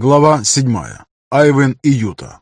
Глава 7. Айвен и Юта.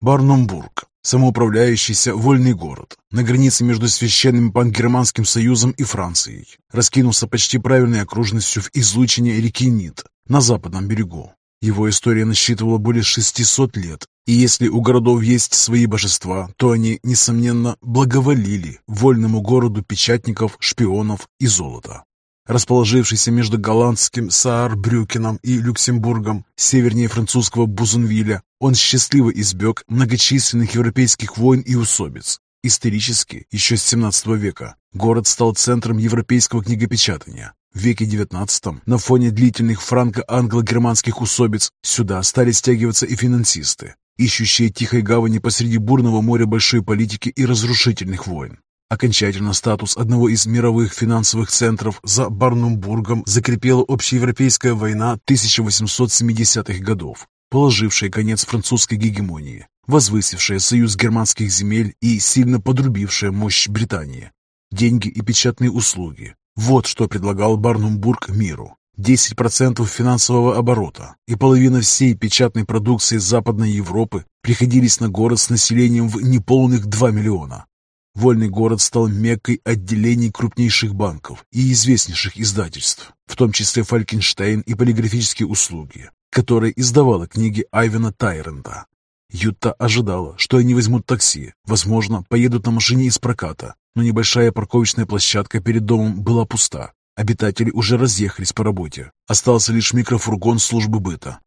Барнумбург. Самоуправляющийся вольный город. На границе между Священным Пангерманским союзом и Францией. Раскинулся почти правильной окружностью в излучине реки Нит на западном берегу. Его история насчитывала более 600 лет, и если у городов есть свои божества, то они, несомненно, благоволили вольному городу печатников, шпионов и золота. Расположившийся между голландским Саарбрюкеном и Люксембургом, севернее французского Бузенвиля, он счастливо избег многочисленных европейских войн и усобиц. Исторически, еще с 17 века, город стал центром европейского книгопечатания. В веке XIX, на фоне длительных франко-англо-германских усобиц, сюда стали стягиваться и финансисты, ищущие тихой гавани посреди бурного моря большой политики и разрушительных войн. Окончательно статус одного из мировых финансовых центров за Барнумбургом закрепила общеевропейская война 1870-х годов, положившая конец французской гегемонии, возвысившая союз германских земель и сильно подрубившая мощь Британии. Деньги и печатные услуги, вот что предлагал Барнумбург миру. 10% финансового оборота и половина всей печатной продукции Западной Европы приходились на город с населением в неполных 2 миллиона. Вольный город стал меккой отделений крупнейших банков и известнейших издательств, в том числе Фалькенштейн и полиграфические услуги, которые издавала книги Айвена Тайренда. Ютта ожидала, что они возьмут такси, возможно, поедут на машине из проката, но небольшая парковочная площадка перед домом была пуста. Обитатели уже разъехались по работе. Остался лишь микрофургон службы быта.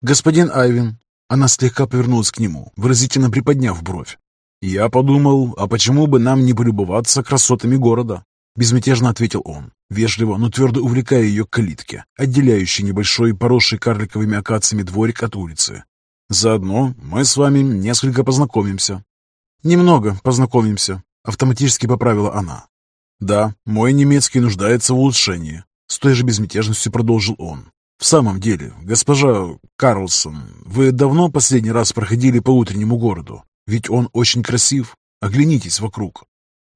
«Господин Айвин!» Она слегка повернулась к нему, выразительно приподняв бровь. «Я подумал, а почему бы нам не полюбоваться красотами города?» Безмятежно ответил он, вежливо, но твердо увлекая ее к калитке, отделяющей небольшой, поросший карликовыми акациями дворик от улицы. «Заодно мы с вами несколько познакомимся». «Немного познакомимся», Автоматически поправила она. «Да, мой немецкий нуждается в улучшении», — с той же безмятежностью продолжил он. «В самом деле, госпожа Карлсон, вы давно последний раз проходили по утреннему городу? Ведь он очень красив. Оглянитесь вокруг».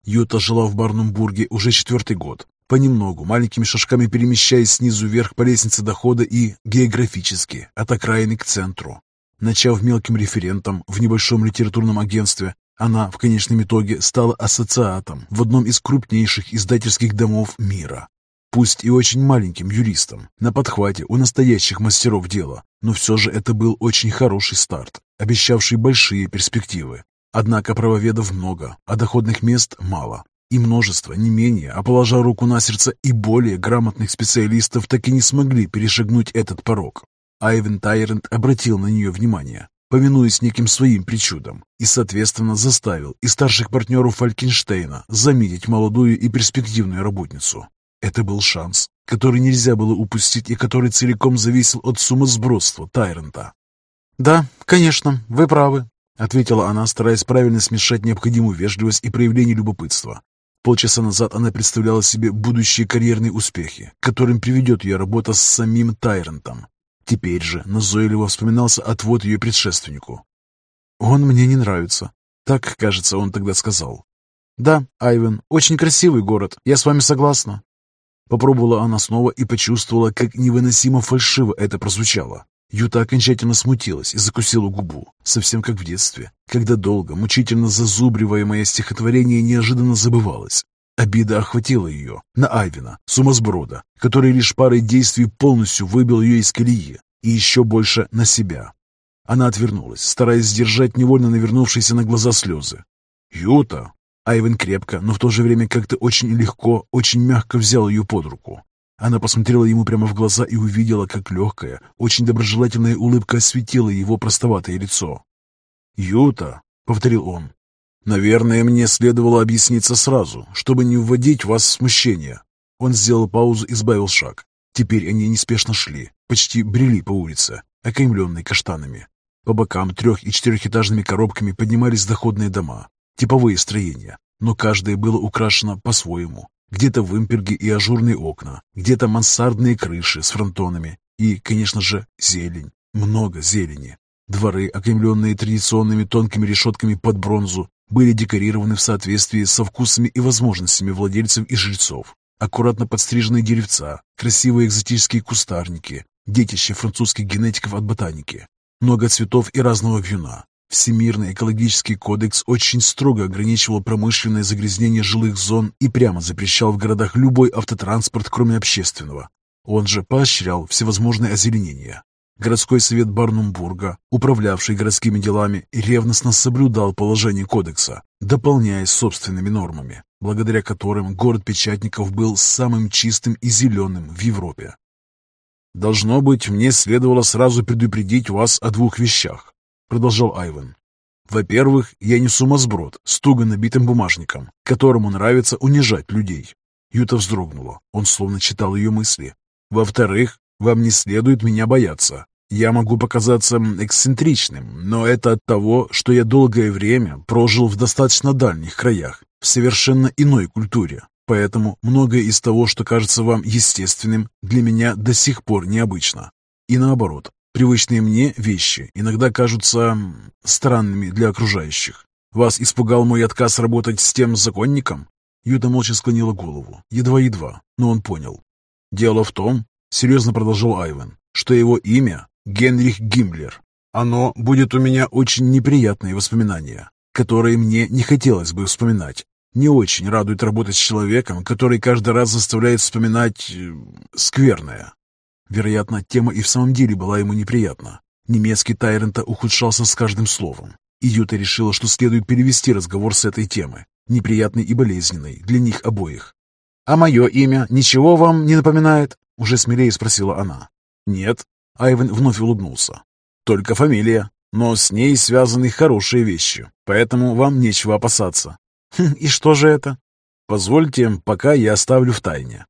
Юта жила в Барнумбурге уже четвертый год, понемногу, маленькими шажками перемещаясь снизу вверх по лестнице дохода и географически, от окраины к центру. Начав мелким референтом в небольшом литературном агентстве, она в конечном итоге стала ассоциатом в одном из крупнейших издательских домов мира. Пусть и очень маленьким юристом, на подхвате у настоящих мастеров дела, но все же это был очень хороший старт, обещавший большие перспективы. Однако правоведов много, а доходных мест мало. И множество, не менее, а положа руку на сердце, и более грамотных специалистов так и не смогли перешагнуть этот порог. Айвен Тайрент обратил на нее внимание, повинуясь неким своим причудам, и, соответственно, заставил и старших партнеров Фалькенштейна заметить молодую и перспективную работницу. Это был шанс, который нельзя было упустить и который целиком зависел от сумасбродства Тайрента. «Да, конечно, вы правы», — ответила она, стараясь правильно смешать необходимую вежливость и проявление любопытства. Полчаса назад она представляла себе будущие карьерные успехи, которым приведет ее работа с самим Тайрентом, Теперь же назойливо вспоминался отвод ее предшественнику. «Он мне не нравится», — так, кажется, он тогда сказал. «Да, Айвен, очень красивый город, я с вами согласна». Попробовала она снова и почувствовала, как невыносимо фальшиво это прозвучало. Юта окончательно смутилась и закусила губу, совсем как в детстве, когда долго, мучительно зазубриваемое стихотворение неожиданно забывалось, Обида охватила ее, на Айвина, сумасброда, который лишь парой действий полностью выбил ее из колеи, и еще больше на себя. Она отвернулась, стараясь сдержать невольно навернувшиеся на глаза слезы. «Юта!» Айвен крепко, но в то же время как-то очень легко, очень мягко взял ее под руку. Она посмотрела ему прямо в глаза и увидела, как легкая, очень доброжелательная улыбка осветила его простоватое лицо. «Юта!» — повторил он. «Наверное, мне следовало объясниться сразу, чтобы не вводить вас в смущение». Он сделал паузу и сбавил шаг. Теперь они неспешно шли, почти брели по улице, окаймленной каштанами. По бокам трех- и четырехэтажными коробками поднимались доходные дома, типовые строения, но каждое было украшено по-своему. Где-то вымперги и ажурные окна, где-то мансардные крыши с фронтонами и, конечно же, зелень, много зелени. Дворы, окаймленные традиционными тонкими решетками под бронзу, были декорированы в соответствии со вкусами и возможностями владельцев и жильцов. Аккуратно подстриженные деревца, красивые экзотические кустарники, детище французских генетиков от ботаники, много цветов и разного вьюна. Всемирный экологический кодекс очень строго ограничивал промышленное загрязнение жилых зон и прямо запрещал в городах любой автотранспорт, кроме общественного. Он же поощрял всевозможные озеленения. Городской совет Барнумбурга, управлявший городскими делами, ревностно соблюдал положение кодекса, дополняясь собственными нормами, благодаря которым город Печатников был самым чистым и зеленым в Европе. «Должно быть, мне следовало сразу предупредить вас о двух вещах», — продолжал Айвен. «Во-первых, я не сумасброд с туго набитым бумажником, которому нравится унижать людей». Юта вздрогнула, он словно читал ее мысли. «Во-вторых, вам не следует меня бояться. Я могу показаться эксцентричным, но это от того, что я долгое время прожил в достаточно дальних краях, в совершенно иной культуре, Поэтому многое из того, что кажется вам естественным, для меня до сих пор необычно. И наоборот, привычные мне вещи иногда кажутся странными для окружающих. Вас испугал мой отказ работать с тем законником? Юта молча склонила голову, едва-едва, но он понял. Дело в том, серьезно продолжил Айвен, что его имя Генрих Гиммлер. Оно будет у меня очень неприятные воспоминания, которые мне не хотелось бы вспоминать. Не очень радует работать с человеком, который каждый раз заставляет вспоминать... Э, скверное. Вероятно, тема и в самом деле была ему неприятна. Немецкий Тайрента ухудшался с каждым словом. И Юта решила, что следует перевести разговор с этой темы, неприятной и болезненной, для них обоих. «А мое имя ничего вам не напоминает?» — уже смелее спросила она. «Нет», — Айвен вновь улыбнулся. «Только фамилия, но с ней связаны хорошие вещи, поэтому вам нечего опасаться. Хм, «И что же это?» «Позвольте, пока я оставлю в тайне».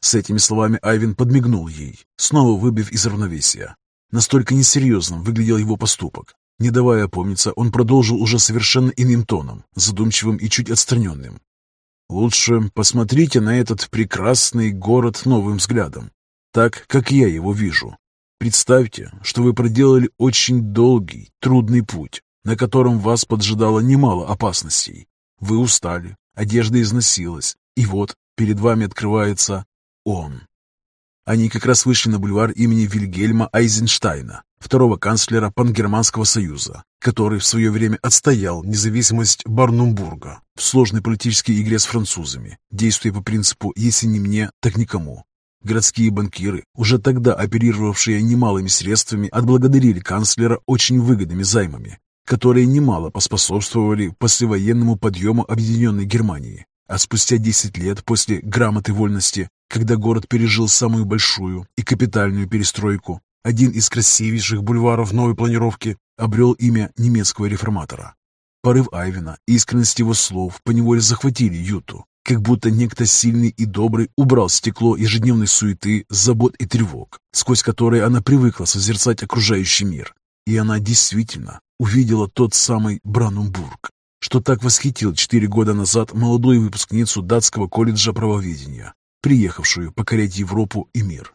С этими словами Айвин подмигнул ей, снова выбив из равновесия. Настолько несерьезным выглядел его поступок. Не давая опомниться, он продолжил уже совершенно иным тоном, задумчивым и чуть отстраненным. «Лучше посмотрите на этот прекрасный город новым взглядом, так, как я его вижу. Представьте, что вы проделали очень долгий, трудный путь, на котором вас поджидало немало опасностей, вы устали, одежда износилась, и вот перед вами открывается он. Они как раз вышли на бульвар имени Вильгельма Айзенштейна, второго канцлера Пангерманского союза, который в свое время отстоял независимость Барнумбурга в сложной политической игре с французами, действуя по принципу «если не мне, так никому». Городские банкиры, уже тогда оперировавшие немалыми средствами, отблагодарили канцлера очень выгодными займами, которые немало поспособствовали послевоенному подъему Объединенной Германии. А спустя 10 лет после грамоты вольности, когда город пережил самую большую и капитальную перестройку, один из красивейших бульваров новой планировки обрел имя немецкого реформатора. Порыв Айвена искренность его слов поневоле захватили Юту, как будто некто сильный и добрый убрал стекло ежедневной суеты, забот и тревог, сквозь которые она привыкла созерцать окружающий мир. И она действительно увидела тот самый Бранумбург, что так восхитил четыре года назад молодую выпускницу датского колледжа правоведения, приехавшую покорять Европу и мир.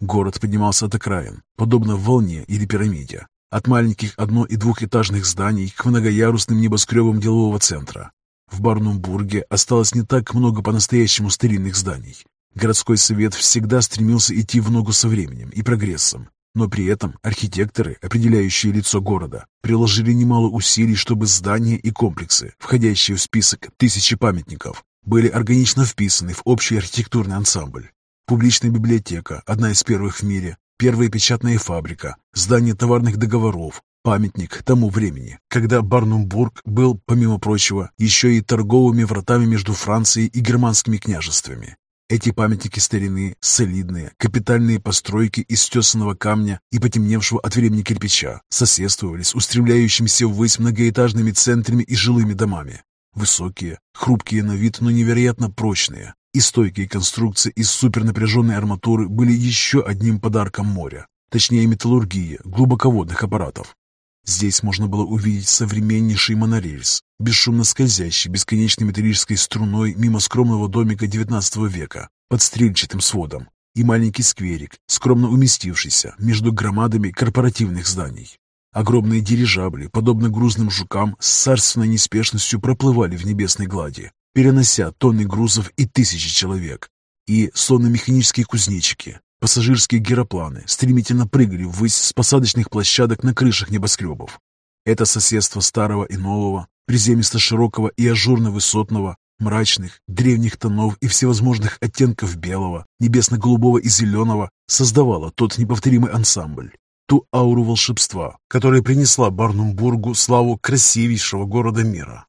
Город поднимался от окраин, подобно волне или пирамиде, от маленьких одно- и двухэтажных зданий к многоярусным небоскребам делового центра. В Барнумбурге осталось не так много по-настоящему старинных зданий. Городской совет всегда стремился идти в ногу со временем и прогрессом, но при этом архитекторы, определяющие лицо города, приложили немало усилий, чтобы здания и комплексы, входящие в список тысячи памятников, были органично вписаны в общий архитектурный ансамбль. Публичная библиотека, одна из первых в мире, первая печатная фабрика, здание товарных договоров, памятник тому времени, когда Барнумбург был, помимо прочего, еще и торговыми вратами между Францией и германскими княжествами. Эти памятники старины, солидные, капитальные постройки из тесаного камня и потемневшего от времени кирпича, соседствовали с устремляющимися ввысь многоэтажными центрами и жилыми домами. Высокие, хрупкие на вид, но невероятно прочные и стойкие конструкции из супернапряженной арматуры были еще одним подарком моря, точнее металлургии глубоководных аппаратов. Здесь можно было увидеть современнейший монорельс, бесшумно скользящий бесконечной металлической струной мимо скромного домика XIX века под стрельчатым сводом и маленький скверик, скромно уместившийся между громадами корпоративных зданий. Огромные дирижабли, подобно грузным жукам, с царственной неспешностью проплывали в небесной глади, перенося тонны грузов и тысячи человек. И, словно механические кузнечики, пассажирские гиропланы стремительно прыгали ввысь с посадочных площадок на крышах небоскребов. Это соседство старого и нового, приземисто-широкого и ажурно-высотного, мрачных, древних тонов и всевозможных оттенков белого, небесно-голубого и зеленого создавало тот неповторимый ансамбль, ту ауру волшебства, которая принесла Барнумбургу славу красивейшего города мира.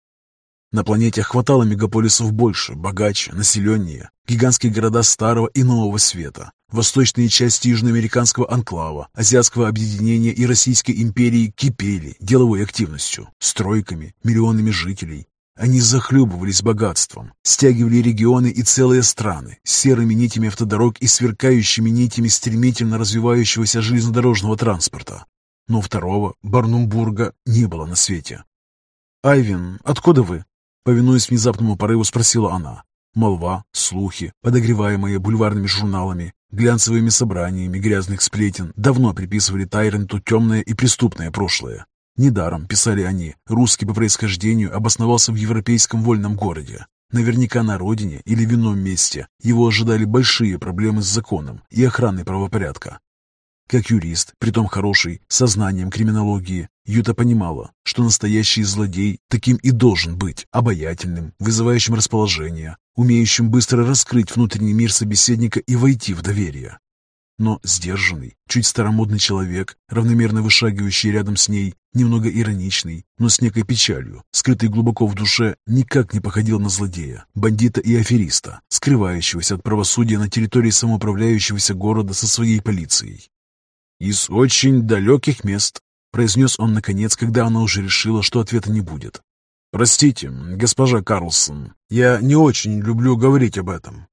На планете хватало мегаполисов больше, богаче, населеннее, гигантские города Старого и Нового Света, восточные части южноамериканского анклава, азиатского объединения и Российской империи кипели деловой активностью, стройками, миллионами жителей, они захлебывались богатством, стягивали регионы и целые страны серыми нитями автодорог и сверкающими нитями стремительно развивающегося железнодорожного транспорта. Но второго, Барнумбурга, не было на свете. «Айвин, откуда вы?» Повинуясь внезапному порыву, спросила она. Молва, слухи, подогреваемые бульварными журналами, глянцевыми собраниями грязных сплетен, давно приписывали Тайренту темное и преступное прошлое. Недаром, писали они, русский по происхождению обосновался в европейском вольном городе. Наверняка на родине или в ином месте его ожидали большие проблемы с законом и охраной правопорядка. Как юрист, притом хороший, со знанием криминологии, Юта понимала, что настоящий злодей таким и должен быть, обаятельным, вызывающим расположение, умеющим быстро раскрыть внутренний мир собеседника и войти в доверие. Но сдержанный, чуть старомодный человек, равномерно вышагивающий рядом с ней, немного ироничный, но с некой печалью, скрытый глубоко в душе, никак не походил на злодея, бандита и афериста, скрывающегося от правосудия на территории самоуправляющегося города со своей полицией. «Из очень далеких мест», — произнес он наконец, когда она уже решила, что ответа не будет. «Простите, госпожа Карлсон, я не очень люблю говорить об этом.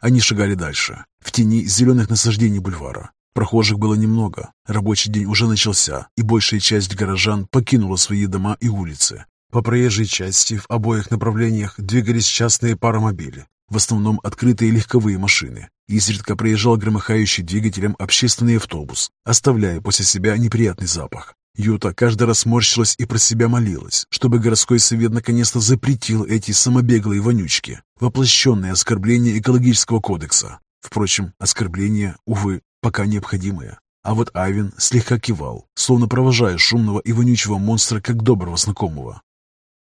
Они шагали дальше, в тени зеленых насаждений бульвара. Прохожих было немного, рабочий день уже начался, и большая часть горожан покинула свои дома и улицы. По проезжей части в обоих направлениях двигались частные паромобили, в основном открытые легковые машины. Изредка проезжал громыхающий двигателем общественный автобус, оставляя после себя неприятный запах. Юта каждый раз морщилась и про себя молилась, чтобы городской совет наконец-то запретил эти самобеглые вонючки, воплощенные оскорбления экологического кодекса. Впрочем, оскорбление, увы, пока необходимое. А вот Айвин слегка кивал, словно провожая шумного и вонючего монстра как доброго знакомого.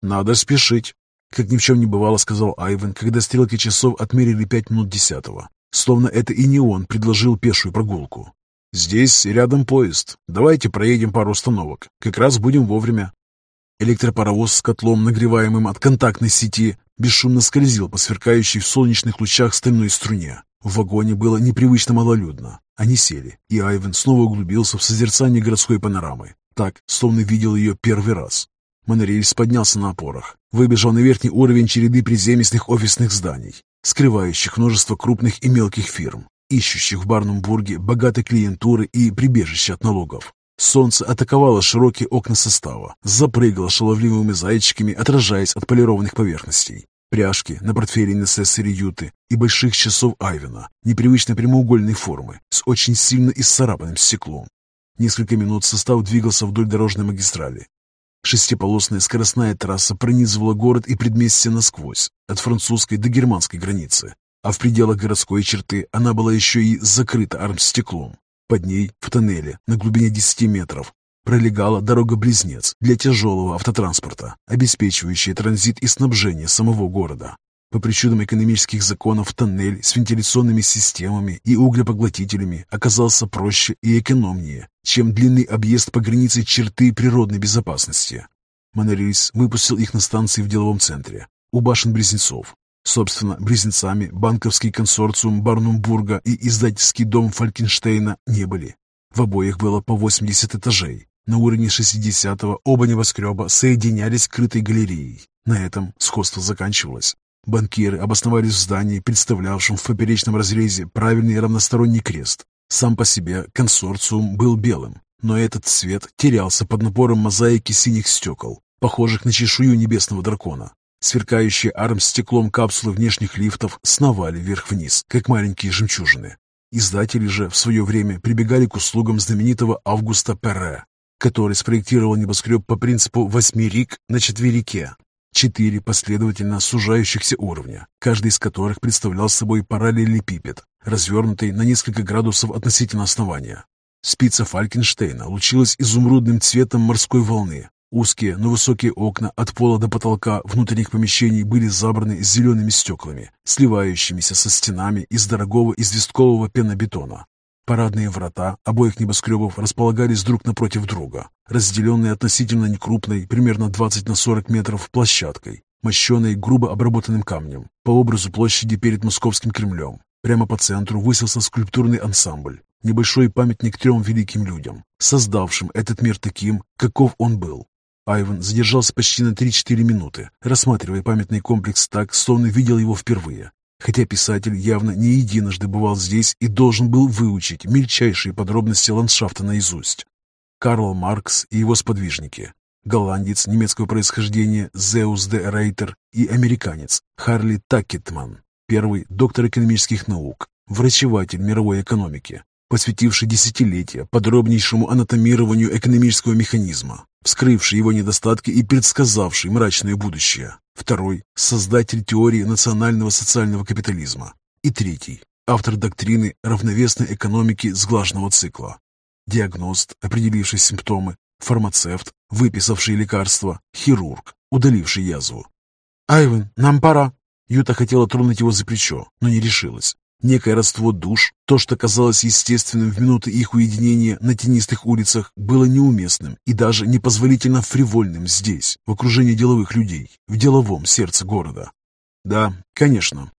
«Надо спешить», — как ни в чем не бывало, сказал Айвен, когда стрелки часов отмерили пять минут десятого. Словно это и не он предложил пешую прогулку. «Здесь рядом поезд. Давайте проедем пару остановок. Как раз будем вовремя». Электропаровоз с котлом, нагреваемым от контактной сети, бесшумно скользил по сверкающей в солнечных лучах стальной струне. В вагоне было непривычно малолюдно. Они сели, и Айвен снова углубился в созерцание городской панорамы, так, словно видел ее первый раз. Монорельс поднялся на опорах, выбежал на верхний уровень череды приземистых офисных зданий, скрывающих множество крупных и мелких фирм, ищущих в Барнумбурге богатой клиентуры и прибежище от налогов. Солнце атаковало широкие окна состава, запрыгало шаловливыми зайчиками, отражаясь от полированных поверхностей. Пряжки на портфеле Несессери Юты и больших часов Айвена, непривычно прямоугольной формы, с очень сильно исцарапанным стеклом. Несколько минут состав двигался вдоль дорожной магистрали. Шестиполосная скоростная трасса пронизывала город и предместье насквозь, от французской до германской границы, а в пределах городской черты она была еще и закрыта армстеклом. Под ней, в тоннеле, на глубине 10 метров, пролегала дорога-близнец для тяжелого автотранспорта, обеспечивающая транзит и снабжение самого города. По причудам экономических законов тоннель с вентиляционными системами и углепоглотителями оказался проще и экономнее, чем длинный объезд по границе черты природной безопасности. Монорельс выпустил их на станции в деловом центре, у башен-близнецов, Собственно, близнецами банковский консорциум Барнумбурга и издательский дом Фалькенштейна не были. В обоих было по 80 этажей. На уровне 60-го оба небоскреба соединялись крытой галереей. На этом сходство заканчивалось. Банкиры обосновались в здании, представлявшем в поперечном разрезе правильный равносторонний крест. Сам по себе консорциум был белым, но этот цвет терялся под напором мозаики синих стекол, похожих на чешую небесного дракона. Сверкающие арм-стеклом капсулы внешних лифтов сновали вверх-вниз, как маленькие жемчужины. Издатели же в свое время прибегали к услугам знаменитого Августа Перре. который спроектировал небоскреб по принципу «восьми рик на четверике». Четыре последовательно сужающихся уровня, каждый из которых представлял собой параллелепипед, развернутый на несколько градусов относительно основания. Спица Фалькенштейна лучилась изумрудным цветом морской волны. Узкие, но высокие окна от пола до потолка внутренних помещений были забраны зелеными стеклами, сливающимися со стенами из дорогого известкового пенобетона. Парадные врата обоих небоскребов располагались друг напротив друга, разделенные относительно некрупной, примерно 20 на 40 метров, площадкой, мощенной грубо обработанным камнем, по образу площади перед Московским Кремлем. Прямо по центру высился скульптурный ансамбль, небольшой памятник трем великим людям, создавшим этот мир таким, каков он был. Айван задержался почти на 3-4 минуты, рассматривая памятный комплекс так, словно видел его впервые, хотя писатель явно не единожды бывал здесь и должен был выучить мельчайшие подробности ландшафта наизусть. Карл Маркс и его сподвижники, голландец немецкого происхождения Зеус де Рейтер и американец Харли Такетман, первый доктор экономических наук, врачеватель мировой экономики, посвятивший десятилетия подробнейшему анатомированию экономического механизма, вскрывший его недостатки и предсказавший мрачное будущее. Второй – создатель теории национального социального капитализма. И третий – автор доктрины равновесной экономики сглаженного цикла. Диагност, определивший симптомы, фармацевт, выписавший лекарства, хирург, удаливший язву. «Айвен, нам пора!» Юта хотела тронуть его за плечо, но не решилась. Некое родство душ, то, что казалось естественным в минуты их уединения на тенистых улицах, было неуместным и даже непозволительно фривольным здесь, в окружении деловых людей, в деловом сердце города. Да, конечно.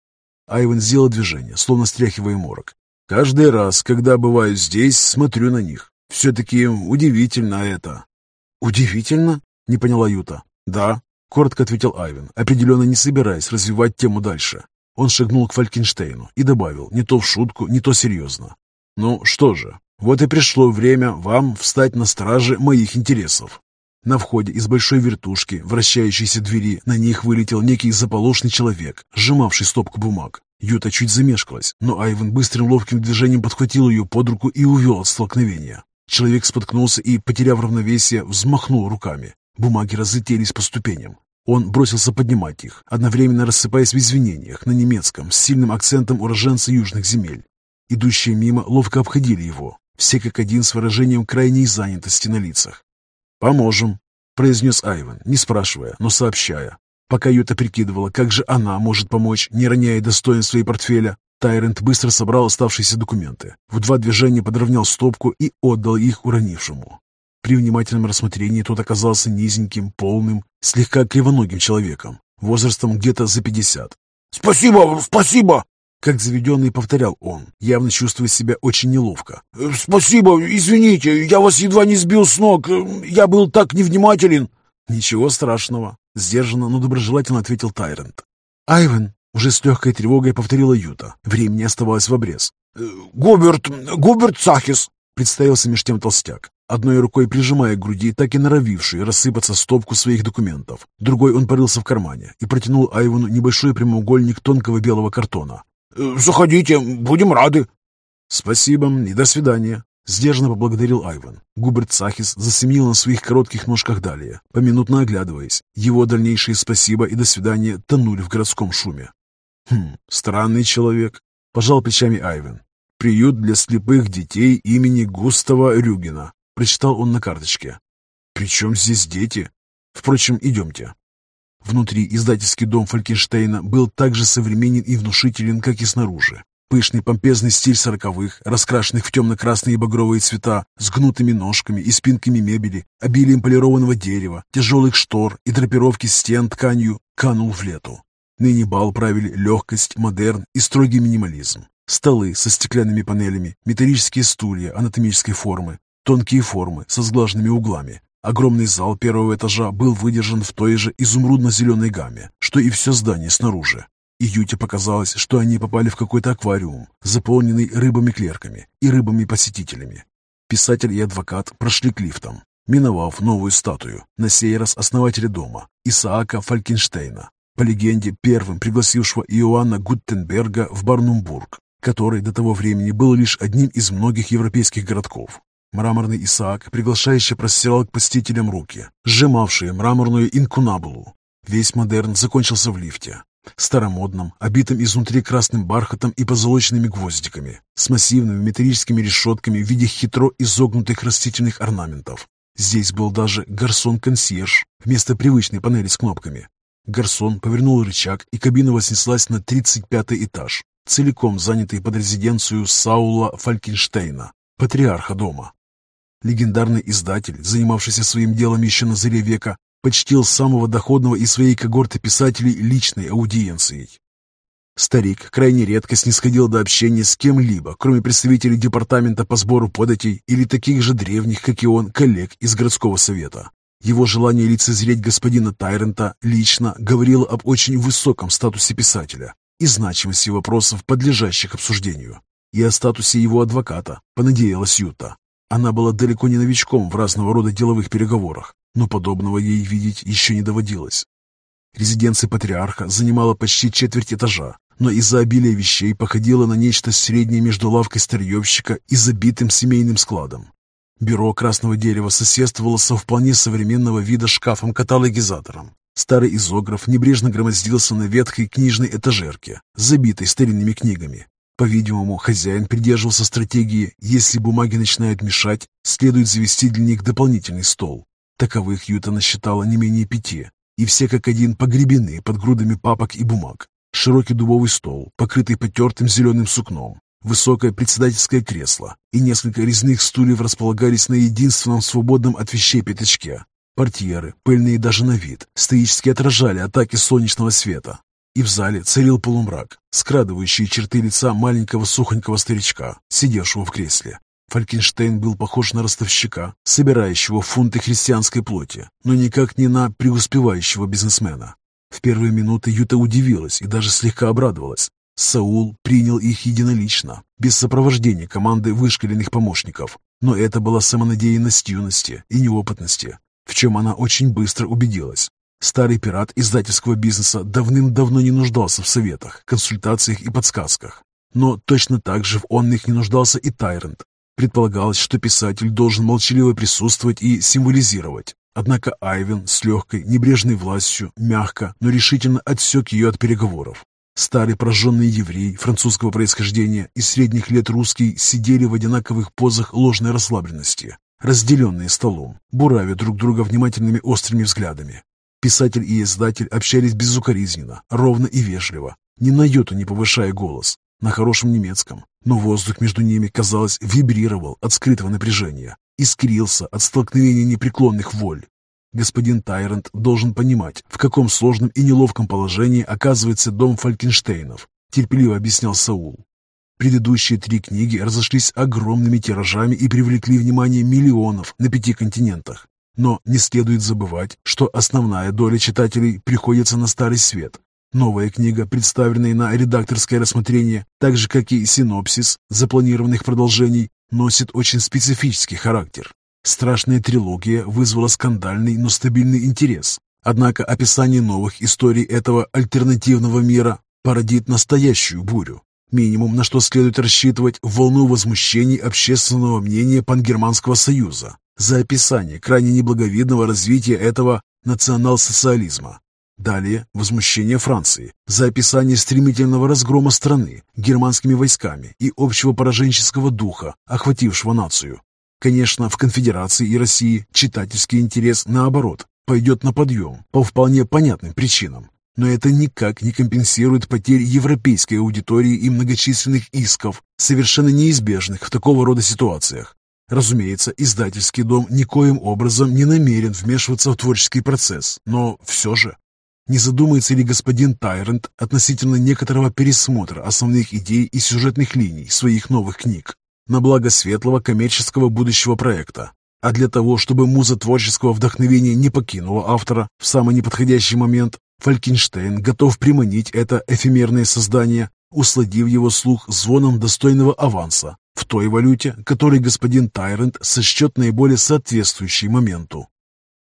Айвен сделал движение, словно стряхивая морок. Каждый раз, когда бываю здесь, смотрю на них. Все-таки удивительно это. Удивительно? Не поняла Юта. Да, коротко ответил Айвен, определенно не собираясь развивать тему дальше. Он шагнул к Фалькенштейну и добавил, не то в шутку, не то серьезно. «Ну что же, вот и пришло время вам встать на страже моих интересов». На входе из большой вертушки, вращающейся двери, на них вылетел некий заполошный человек, сжимавший стопку бумаг. Юта чуть замешкалась, но Айвен быстрым ловким движением подхватил ее под руку и увел от столкновения. Человек споткнулся и, потеряв равновесие, взмахнул руками. Бумаги разлетелись по ступеням. Он бросился поднимать их, одновременно рассыпаясь в извинениях на немецком с сильным акцентом уроженца южных земель. Идущие мимо ловко обходили его, все как один с выражением крайней занятости на лицах. «Поможем», — произнес Айван, не спрашивая, но сообщая. Пока Юта прикидывала, как же она может помочь, не роняя достоинства и портфеля, Тайрент быстро собрал оставшиеся документы, в два движения подровнял стопку и отдал их уронившему. При внимательном рассмотрении тот оказался низеньким, полным, слегка кривоногим человеком, возрастом где-то за пятьдесят. «Спасибо, спасибо!» Как заведенный повторял он, явно чувствуя себя очень неловко. «Э, «Спасибо, извините, я вас едва не сбил с ног, э, я был так невнимателен». «Ничего страшного», — сдержанно, но доброжелательно ответил Тайрент. «Айвен», — уже с легкой тревогой повторила Юта, времени оставалось в обрез. «Э, «Губерт, Губерт Сахис», — представился меж тем толстяк одной рукой прижимая к груди так и норовившую рассыпаться стопку своих документов. Другой он порылся в кармане и протянул Айвану небольшой прямоугольник тонкого белого картона. «Э, «Заходите, будем рады». «Спасибо и до свидания», — сдержанно поблагодарил Айван. Губерт Сахис засеменил на своих коротких ножках далее, поминутно оглядываясь. Его дальнейшие спасибо и до свидания тонули в городском шуме. «Хм, странный человек», — пожал плечами Айвен. «Приют для слепых детей имени Густава Рюгина прочитал он на карточке. «Причем здесь дети? Впрочем, идемте». Внутри издательский дом Фалькенштейна был так же современен и внушителен, как и снаружи. Пышный помпезный стиль сороковых, раскрашенных в темно-красные и багровые цвета, с гнутыми ножками и спинками мебели, обилием полированного дерева, тяжелых штор и драпировки стен тканью, канул в лету. Ныне бал правили легкость, модерн и строгий минимализм. Столы со стеклянными панелями, металлические стулья анатомической формы, Тонкие формы со сглаженными углами. Огромный зал первого этажа был выдержан в той же изумрудно-зеленой гамме, что и все здание снаружи. И Юте показалось, что они попали в какой-то аквариум, заполненный рыбами-клерками и рыбами-посетителями. Писатель и адвокат прошли к лифтам, миновав новую статую, на сей раз основателя дома, Исаака Фалькенштейна, по легенде первым пригласившего Иоанна Гуттенберга в Барнумбург, который до того времени был лишь одним из многих европейских городков. Мраморный Исаак приглашающе простирал к посетителям руки, сжимавшие мраморную инкунабулу. Весь модерн закончился в лифте. Старомодном, обитом изнутри красным бархатом и позолоченными гвоздиками, с массивными металлическими решетками в виде хитро изогнутых растительных орнаментов. Здесь был даже гарсон-консьерж вместо привычной панели с кнопками. Гарсон повернул рычаг, и кабина вознеслась на 35 этаж, целиком занятый под резиденцию Саула Фалькенштейна, патриарха дома. Легендарный издатель, занимавшийся своим делом еще на заре века, почтил самого доходного из своей когорты писателей личной аудиенцией. Старик крайне редко снисходил до общения с кем-либо, кроме представителей департамента по сбору податей или таких же древних, как и он, коллег из городского совета. Его желание лицезреть господина Тайрента лично говорило об очень высоком статусе писателя и значимости вопросов, подлежащих обсуждению, и о статусе его адвоката, понадеялась Юта. Она была далеко не новичком в разного рода деловых переговорах, но подобного ей видеть еще не доводилось. Резиденция патриарха занимала почти четверть этажа, но из-за обилия вещей походила на нечто среднее между лавкой старьевщика и забитым семейным складом. Бюро красного дерева соседствовало со вполне современного вида шкафом-каталогизатором. Старый изограф небрежно громоздился на ветхой книжной этажерке, забитой старинными книгами. По-видимому, хозяин придерживался стратегии «если бумаги начинают мешать, следует завести для них дополнительный стол». Таковых Юта насчитала не менее пяти, и все как один погребены под грудами папок и бумаг. Широкий дубовый стол, покрытый потертым зеленым сукном, высокое председательское кресло и несколько резных стульев располагались на единственном свободном от вещей пятачке. Портьеры, пыльные даже на вид, стоически отражали атаки солнечного света. И в зале царил полумрак, скрадывающий черты лица маленького сухонького старичка, сидевшего в кресле. Фалькенштейн был похож на ростовщика, собирающего фунты христианской плоти, но никак не на преуспевающего бизнесмена. В первые минуты Юта удивилась и даже слегка обрадовалась. Саул принял их единолично, без сопровождения команды вышкаленных помощников. Но это была самонадеянность юности и неопытности, в чем она очень быстро убедилась. Старый пират издательского бизнеса давным-давно не нуждался в советах, консультациях и подсказках. Но точно так же в он их не нуждался и Тайрент, Предполагалось, что писатель должен молчаливо присутствовать и символизировать. Однако Айвен с легкой, небрежной властью, мягко, но решительно отсек ее от переговоров. Старый прожженный еврей французского происхождения и средних лет русский сидели в одинаковых позах ложной расслабленности, разделенные столом, буравя друг друга внимательными острыми взглядами. Писатель и издатель общались безукоризненно, ровно и вежливо, ни на йоту не повышая голос, на хорошем немецком, но воздух между ними, казалось, вибрировал от скрытого напряжения, искрился от столкновения непреклонных воль. Господин Тайрент должен понимать, в каком сложном и неловком положении оказывается дом Фалькенштейнов, терпеливо объяснял Саул. Предыдущие три книги разошлись огромными тиражами и привлекли внимание миллионов на пяти континентах. Но не следует забывать, что основная доля читателей приходится на Старый Свет, Новая книга, представленная на редакторское рассмотрение, так же как и синопсис запланированных продолжений, носит очень специфический характер. Страшная трилогия вызвала скандальный, но стабильный интерес. Однако описание новых историй этого альтернативного мира породит настоящую бурю. Минимум, на что следует рассчитывать, волну возмущений общественного мнения Пангерманского союза за описание крайне неблаговидного развития этого национал-социализма. Далее возмущение Франции за описание стремительного разгрома страны германскими войсками и общего пораженческого духа, охватившего нацию. Конечно, в Конфедерации и России читательский интерес, наоборот, пойдет на подъем по вполне понятным причинам. Но это никак не компенсирует потери европейской аудитории и многочисленных исков, совершенно неизбежных в такого рода ситуациях. Разумеется, издательский дом никоим образом не намерен вмешиваться в творческий процесс, но все же не задумается ли господин Тайрент относительно некоторого пересмотра основных идей и сюжетных линий своих новых книг на благо светлого коммерческого будущего проекта? А для того, чтобы муза творческого вдохновения не покинула автора в самый неподходящий момент, Фалькенштейн готов приманить это эфемерное создание, усладив его слух звоном достойного аванса в той валюте, которой господин Тайрент сочтет наиболее соответствующей моменту.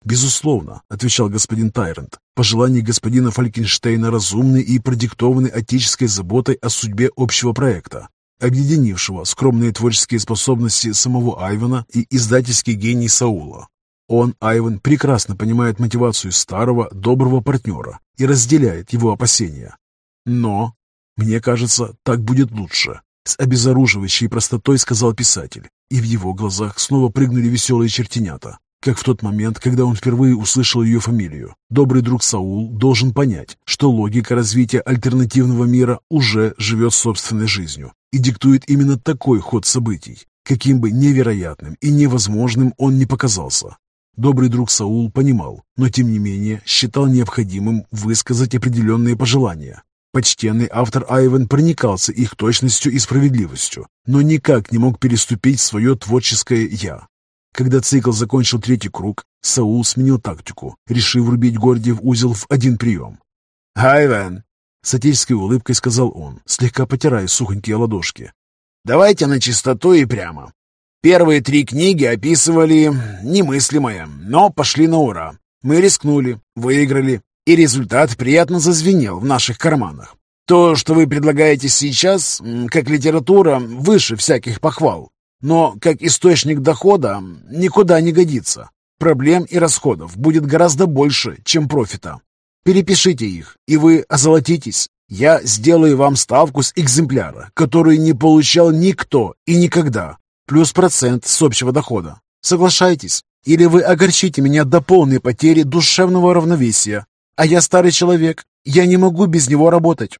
«Безусловно», — отвечал господин Тайрент, «пожелания господина Фалькенштейна разумны и продиктованы отеческой заботой о судьбе общего проекта. объединившего скромные творческие способности самого Айвана и издательский гений Саула. Он, Айван, прекрасно понимает мотивацию старого, доброго партнера и разделяет его опасения. Но, мне кажется, так будет лучше. С обезоруживающей простотой сказал писатель, и в его глазах снова прыгнули веселые чертенята. Как в тот момент, когда он впервые услышал ее фамилию. Добрый друг Саул должен понять, что логика развития альтернативного мира уже живет собственной жизнью и диктует именно такой ход событий, каким бы невероятным и невозможным он ни показался. Добрый друг Саул понимал, но тем не менее считал необходимым высказать определенные пожелания. Почтенный автор Айвен проникался их точностью и справедливостью, но никак не мог переступить свое творческое «я». Когда цикл закончил третий круг, Саул сменил тактику, решив рубить Гордиев узел в один прием. «Айвен!» — с отеческой улыбкой сказал он, слегка потирая сухонькие ладошки. «Давайте на чистоту и прямо. Первые три книги описывали немыслимое, но пошли на ура. Мы рискнули, выиграли, и результат приятно зазвенел в наших карманах. То, что вы предлагаете сейчас, как литература, выше всяких похвал, но как источник дохода никуда не годится. Проблем и расходов будет гораздо больше, чем профита. Перепишите их, и вы озолотитесь. Я сделаю вам ставку с экземпляра, которую не получал никто и никогда, плюс процент с общего дохода. Соглашайтесь, или вы огорчите меня до полной потери душевного равновесия, а я старый человек, я не могу без него работать».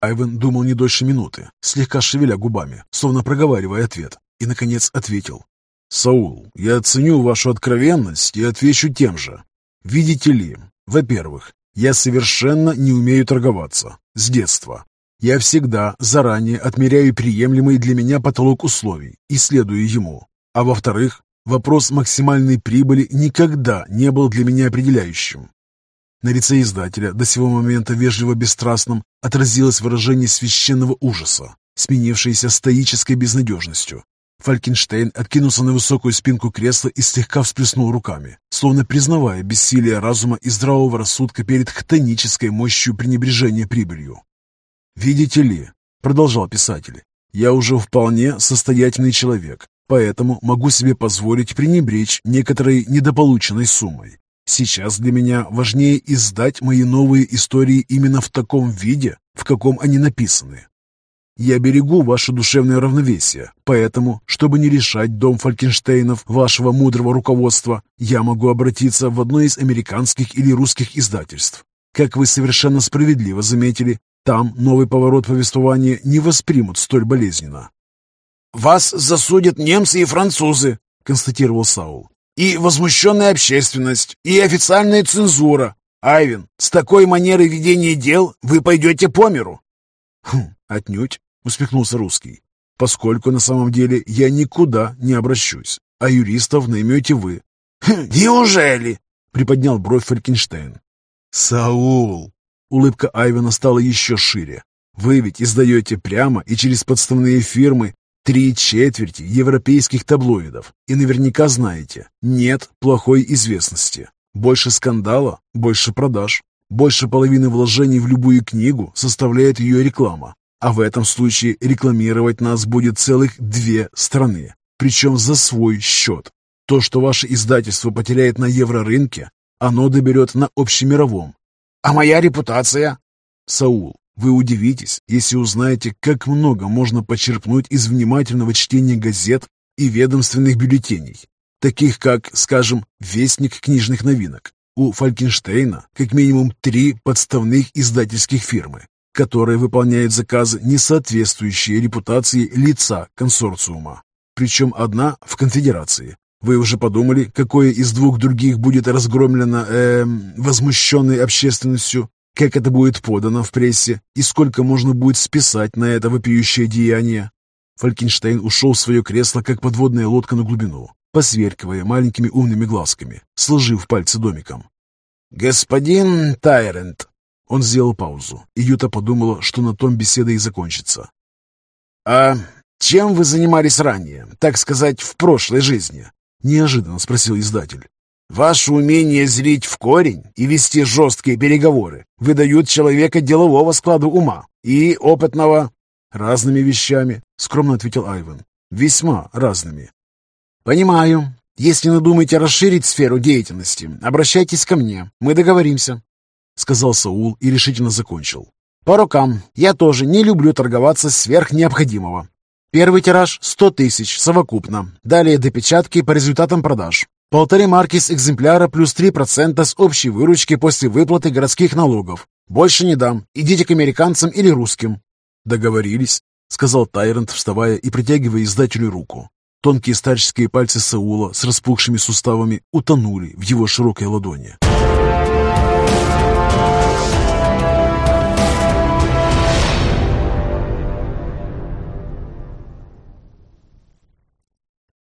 Айвен думал не дольше минуты, слегка шевеля губами, словно проговаривая ответ, и, наконец, ответил. «Саул, я ценю вашу откровенность и отвечу тем же. Видите ли, во-первых, я совершенно не умею торговаться. С детства. Я всегда заранее отмеряю приемлемый для меня потолок условий и следую ему. А во-вторых, вопрос максимальной прибыли никогда не был для меня определяющим. На лице издателя, до сего момента вежливо бесстрастным, отразилось выражение священного ужаса, сменившееся стоической безнадежностью. Фалькенштейн откинулся на высокую спинку кресла и слегка всплеснул руками, словно признавая бессилие разума и здравого рассудка перед хтонической мощью пренебрежения прибылью. «Видите ли», — продолжал писатель, — «я уже вполне состоятельный человек, поэтому могу себе позволить пренебречь некоторой недополученной суммой. Сейчас для меня важнее издать мои новые истории именно в таком виде, в каком они написаны. Я берегу ваше душевное равновесие, поэтому, чтобы не решать дом Фалькенштейнов вашего мудрого руководства, я могу обратиться в одно из американских или русских издательств. Как вы совершенно справедливо заметили, там новый поворот повествования не воспримут столь болезненно. «Вас засудят немцы и французы», — констатировал Саул и возмущенная общественность, и официальная цензура. Айвен, с такой манерой ведения дел вы пойдете по миру. Хм, отнюдь, усмехнулся русский, поскольку на самом деле я никуда не обращусь, а юристов наймете вы. Хм, неужели? Приподнял бровь Фалькенштейн. Саул! Улыбка Айвена стала еще шире. Вы ведь издаете прямо и через подставные фирмы Три четверти европейских таблоидов. И наверняка знаете, нет плохой известности. Больше скандала, больше продаж. Больше половины вложений в любую книгу составляет ее реклама. А в этом случае рекламировать нас будет целых две страны. Причем за свой счет. То, что ваше издательство потеряет на еврорынке, оно доберет на общемировом. А моя репутация? Саул, вы удивитесь, если узнаете, как много можно почерпнуть из внимательного чтения газет и ведомственных бюллетеней, таких как, скажем, «Вестник книжных новинок». У Фалькенштейна как минимум три подставных издательских фирмы, которые выполняют заказы, не соответствующие репутации лица консорциума. Причем одна в конфедерации. Вы уже подумали, какое из двух других будет разгромлено э, возмущенной общественностью? Как это будет подано в прессе и сколько можно будет списать на это вопиющее деяние. Фалькенштейн ушел в свое кресло, как подводная лодка на глубину, посверкивая маленькими умными глазками, сложив пальцы домиком. «Господин Тайрент!» Он сделал паузу, и Юта подумала, что на том беседа и закончится. «А чем вы занимались ранее, так сказать, в прошлой жизни?» Неожиданно спросил издатель. Ваше умение зрить в корень и вести жесткие переговоры выдают человека делового склада ума и опытного. «Разными вещами», — скромно ответил Айвен. «Весьма разными». «Понимаю. Если надумаете расширить сферу деятельности, обращайтесь ко мне. Мы договоримся», — сказал Саул и решительно закончил. «По рукам. Я тоже не люблю торговаться сверх необходимого. Первый тираж — 100 тысяч совокупно. Далее допечатки по результатам продаж. Полторы марки с экземпляра плюс 3% с общей выручки после выплаты городских налогов. Больше не дам. Идите к американцам или русским». «Договорились», — сказал Тайрант, вставая и притягивая издателю руку. Тонкие старческие пальцы Саула с распухшими суставами утонули в его широкой ладони.